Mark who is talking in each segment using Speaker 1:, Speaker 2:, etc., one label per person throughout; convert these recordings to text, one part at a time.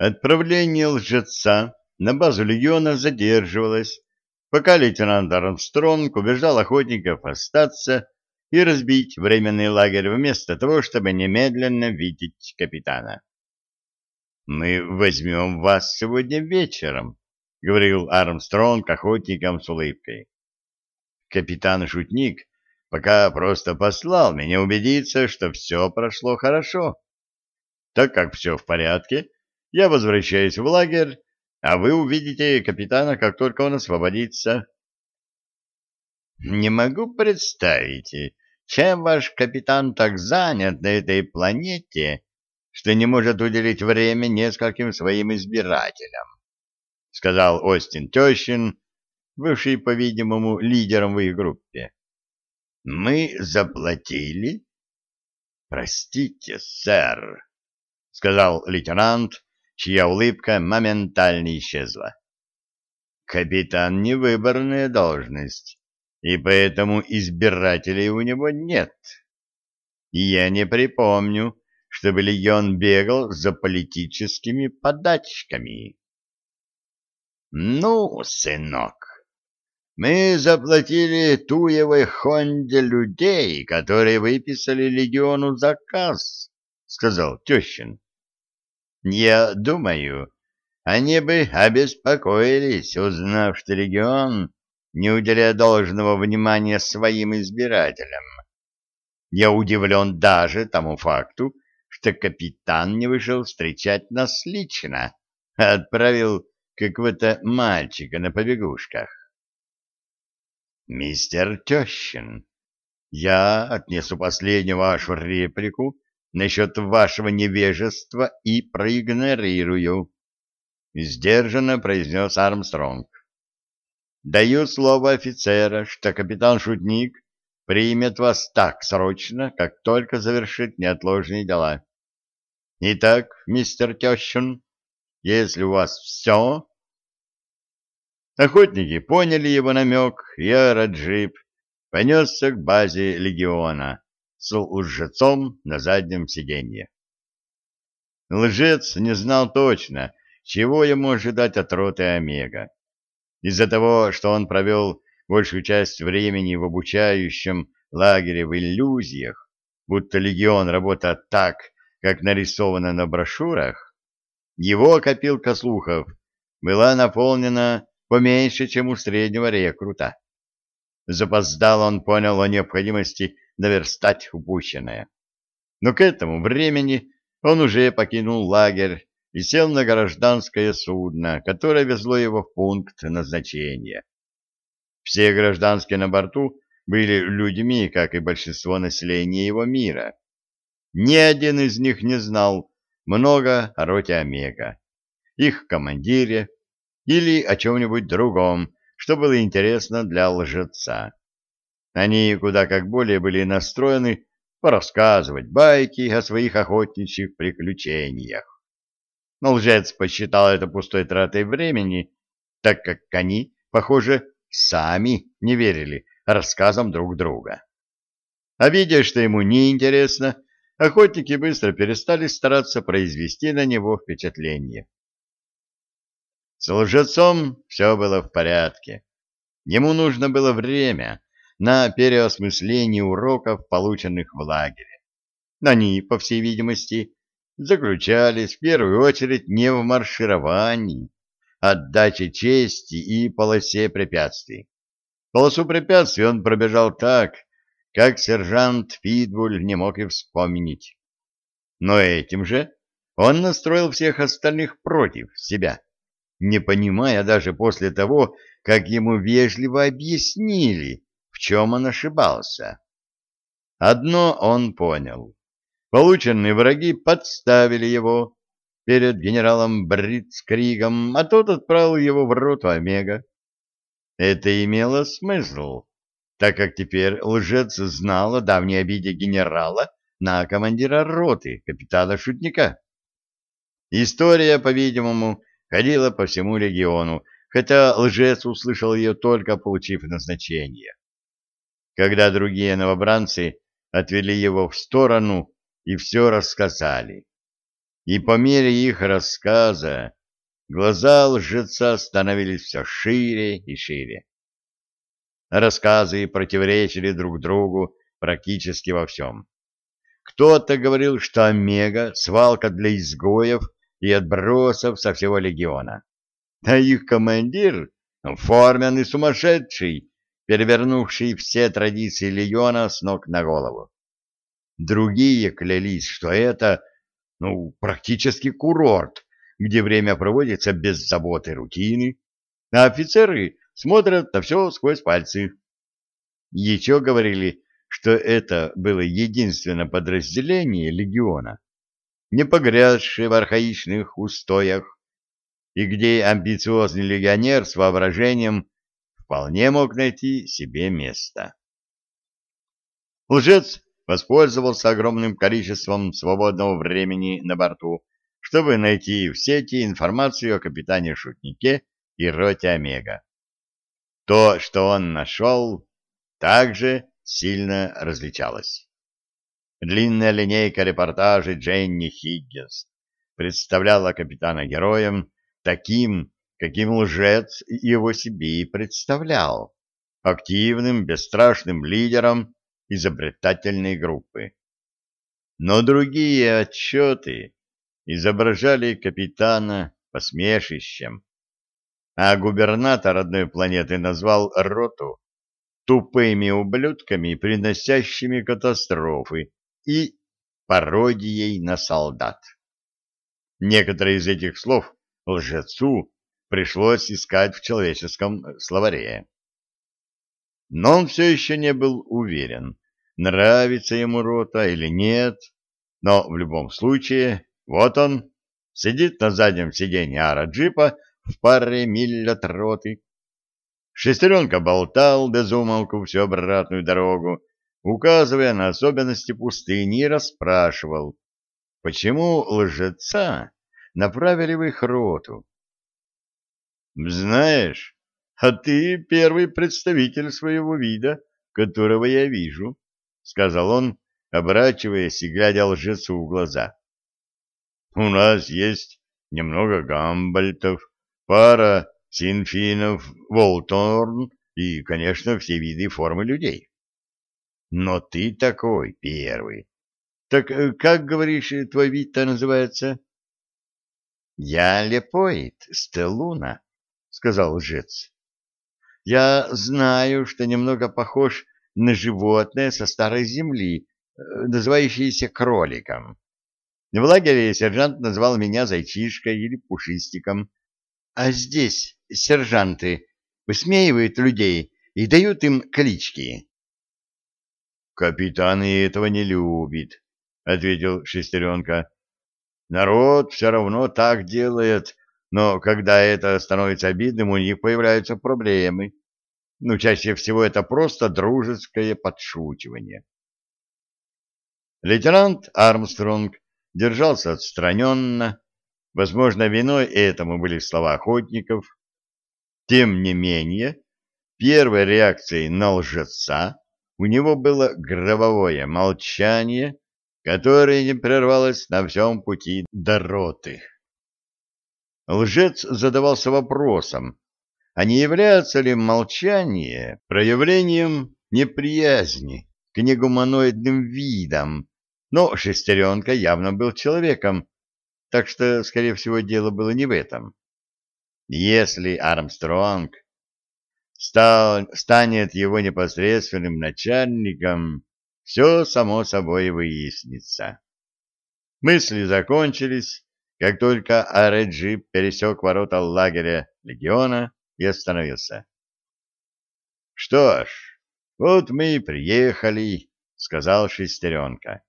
Speaker 1: Отправление лжеца на базу легиона задерживалось, пока лейтенант Армстронг убеждал охотников остаться и разбить временный лагерь вместо того, чтобы немедленно видеть капитана. «Мы возьмем вас сегодня вечером», — говорил Армстронг охотникам с улыбкой. Капитан-шутник пока просто послал меня убедиться, что все прошло хорошо. Так как все в порядке, я возвращаюсь в лагерь, а вы увидите капитана, как только он освободится. Не могу представить, чем ваш капитан так занят на этой планете, что не может уделить время нескольким своим избирателям, — сказал Остин Тещин, бывший, по-видимому, лидером в их группе. — Мы заплатили? — Простите, сэр, — сказал лейтенант, чья улыбка моментально исчезла. Капитан — невыборная должность, и поэтому избирателей у него нет. Я не припомню, чтобы легион бегал за политическими подачками. Ну, сынок, мы заплатили Туевой Хонде людей, которые выписали легиону заказ, — сказал Тещин. Я думаю, они бы обеспокоились, узнав, что регион не уделяя должного внимания своим избирателям. Я удивлен даже тому факту, что капитан не вышел встречать нас лично, а отправил какого-то мальчика на побегушках. «Мистер Тещин, я отнесу последнюю вашу реплику насчет вашего невежества и проигнорирую, — сдержанно произнес Армстронг. — Даю слово офицера, что капитан-шутник примет вас так срочно, как только завершит неотложные дела. Итак, мистер Тещин, если у вас все... Охотники поняли его намек, и Араджип понесся к базе легиона с лжецом на заднем сиденье. Лжец не знал точно, чего ему ожидать от роты Омега. Из-за того, что он провел большую часть времени в обучающем лагере в иллюзиях, будто легион работает так, как нарисовано на брошюрах, его копилка слухов была наполнена поменьше, чем у среднего рекрута. Запоздал он понял о необходимости наверстать упущенное. Но к этому времени он уже покинул лагерь и сел на гражданское судно, которое везло его в пункт назначения. Все гражданские на борту были людьми, как и большинство населения его мира. Ни один из них не знал много о роте Омега, их командире или о чем-нибудь другом, что было интересно для лжеца. Они куда как более были настроены порассказывать байки о своих охотничьих приключениях. Но лжец посчитал это пустой тратой времени, так как они, похоже, сами не верили рассказам друг друга. А видя, что ему неинтересно, охотники быстро перестали стараться произвести на него впечатление. С лжецом все было в порядке. Ему нужно было время, на переосмысление уроков, полученных в лагере. Они, по всей видимости, заключались в первую очередь не в маршировании, отдаче чести и полосе препятствий. Полосу препятствий он пробежал так, как сержант Питбуль не мог и вспомнить. Но этим же он настроил всех остальных против себя, не понимая даже после того, как ему вежливо объяснили, чем он ошибался. Одно он понял. Полученные враги подставили его перед генералом Бритскригом, а тот отправил его в роту Омега. Это имело смысл, так как теперь лжец знал о давней обиде генерала на командира роты, капитана Шутника. История, по-видимому, ходила по всему региону, хотя лжец услышал ее только получив назначение когда другие новобранцы отвели его в сторону и все рассказали. И по мере их рассказа глаза лжеца становились все шире и шире. Рассказы противоречили друг другу практически во всем. Кто-то говорил, что Омега — свалка для изгоев и отбросов со всего легиона. А их командир — форменный сумасшедший, перевернувший все традиции легиона с ног на голову. Другие клялись, что это, ну, практически курорт, где время проводится без заботы рутины, а офицеры смотрят на все сквозь пальцы. Еще говорили, что это было единственное подразделение легиона, не погрязшее в архаичных устоях, и где амбициозный легионер с воображением вполне мог найти себе место. Лжец воспользовался огромным количеством свободного времени на борту, чтобы найти в сети информацию о капитане-шутнике и роте Омега. То, что он нашел, также сильно различалась. Длинная линейка репортажей Дженни Хиггинс представляла капитана героем таким, каким лжец его себе и представлял, активным, бесстрашным лидером изобретательной группы. Но другие отчеты изображали капитана посмешищем, а губернатор одной планеты назвал роту тупыми ублюдками, приносящими катастрофы, и пародией на солдат. Некоторые из этих слов лжецу пришлось искать в человеческом словаре. Но он все еще не был уверен, нравится ему рота или нет, но в любом случае, вот он, сидит на заднем сиденье ара-джипа в паре миль от роты, Шестеренка болтал без умолку всю обратную дорогу, указывая на особенности пустыни и расспрашивал, почему лжеца направили в их роту. «Знаешь, а ты первый представитель своего вида, которого я вижу», — сказал он, оборачиваясь и глядя лжецу в глаза. «У нас есть немного гамбальтов, пара Синфинов, Волторн и, конечно, все виды и формы людей. Но ты такой первый. Так э, как, говоришь, твой вид-то называется? — Я лепоид, Стеллуна, — сказал лжец. — Я знаю, что немного похож на животное со старой земли, э, называющееся кроликом. В лагере сержант назвал меня зайчишкой или пушистиком, а здесь сержанты высмеивают людей и дают им клички. «Капитан и этого не любит», — ответил Шестеренка. «Народ все равно так делает, но когда это становится обидным, у них появляются проблемы. Ну, чаще всего это просто дружеское подшучивание». Лейтенант Армстронг держался отстраненно, Возможно, виной этому были слова охотников. Тем не менее, первой реакцией на лжеца у него было гробовое молчание, которое не прервалось на всем пути до роты. Лжец задавался вопросом, а не является ли молчание проявлением неприязни к негуманоидным видам, но шестеренка явно был человеком, так что, скорее всего, дело было не в этом. Если Армстронг стал, станет его непосредственным начальником, все само собой выяснится. Мысли закончились, как только Ареджи пересек ворота лагеря легиона и остановился. — Что ж, вот мы и приехали, — сказал Шестеренка.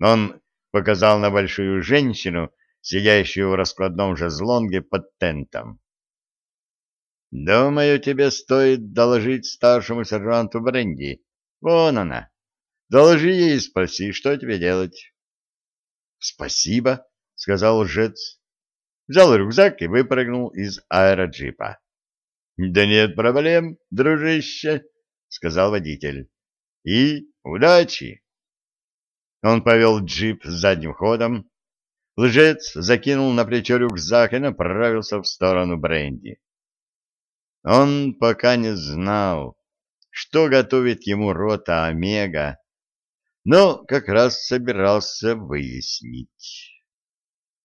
Speaker 1: Он показал на большую женщину, сидящую в раскладном жезлонге под тентом. «Думаю, тебе стоит доложить старшему сержанту Бренди. Вон она. Доложи ей и спроси, что тебе делать». «Спасибо», — сказал лжец. Взял рюкзак и выпрыгнул из аэроджипа. «Да нет проблем, дружище», — сказал водитель. «И удачи!» Он повел джип задним ходом, Лжец закинул на плечо рюкзак и направился в сторону Бренди. Он пока не знал, что готовит ему рота Омега, но как раз собирался выяснить.